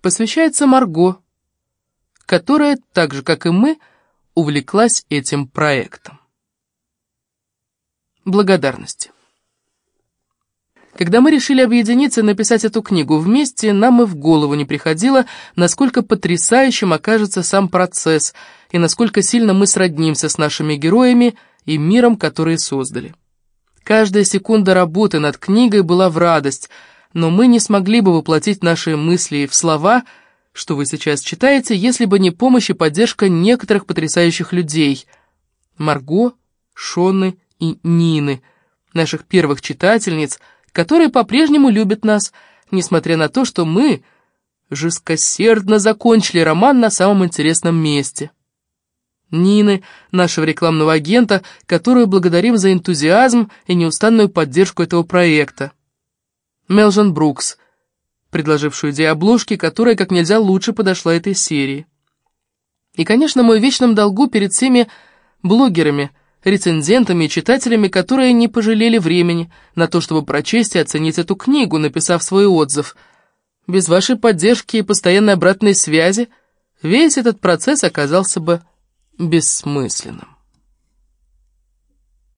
посвящается Марго, которая, так же как и мы, увлеклась этим проектом. Благодарности. Когда мы решили объединиться и написать эту книгу вместе, нам и в голову не приходило, насколько потрясающим окажется сам процесс и насколько сильно мы сроднимся с нашими героями и миром, который создали. Каждая секунда работы над книгой была в радость, но мы не смогли бы воплотить наши мысли в слова, что вы сейчас читаете, если бы не помощь и поддержка некоторых потрясающих людей. Марго, Шонны и Нины, наших первых читательниц – которые по-прежнему любят нас, несмотря на то, что мы жесткосердно закончили роман на самом интересном месте. Нины, нашего рекламного агента, которую благодарим за энтузиазм и неустанную поддержку этого проекта. Мелжен Брукс, предложившую идею обложки, которая как нельзя лучше подошла этой серии. И, конечно, мой вечном долгу перед всеми блогерами – рецензентами и читателями, которые не пожалели времени на то, чтобы прочесть и оценить эту книгу, написав свой отзыв. Без вашей поддержки и постоянной обратной связи весь этот процесс оказался бы бессмысленным.